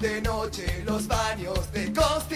de noche los baños de costa.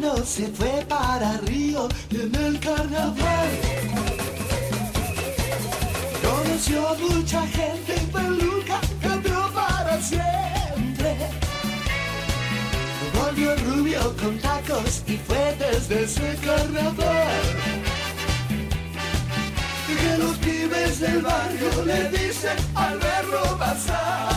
Verano se fue para Río en el carnaval conoció mucha gente y peluca cambió para siempre. Volvió rubio con tacos y fue desde ese carnaval. Que los pibes del barrio le dicen al verlo pasar.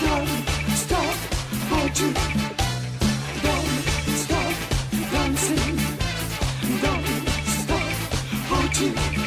Don't stop dancing. Don't stop.